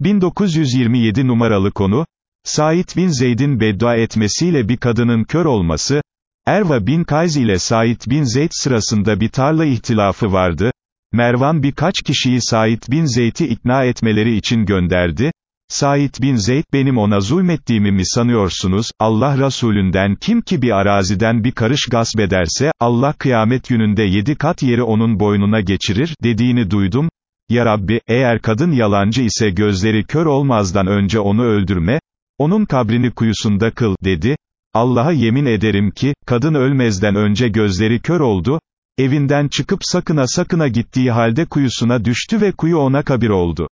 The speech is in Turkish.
1927 numaralı konu, Said bin Zeyd'in beddua etmesiyle bir kadının kör olması, Erva bin Kayz ile Said bin Zeyd sırasında bir tarla ihtilafı vardı, Mervan birkaç kişiyi Said bin Zeyd'i ikna etmeleri için gönderdi, Said bin Zeyd benim ona zulmettiğimi mi sanıyorsunuz, Allah Resulünden kim ki bir araziden bir karış gasp ederse, Allah kıyamet gününde yedi kat yeri onun boynuna geçirir, dediğini duydum, ya Rabbi, eğer kadın yalancı ise gözleri kör olmazdan önce onu öldürme, onun kabrini kuyusunda kıl, dedi, Allah'a yemin ederim ki, kadın ölmezden önce gözleri kör oldu, evinden çıkıp sakına sakına gittiği halde kuyusuna düştü ve kuyu ona kabir oldu.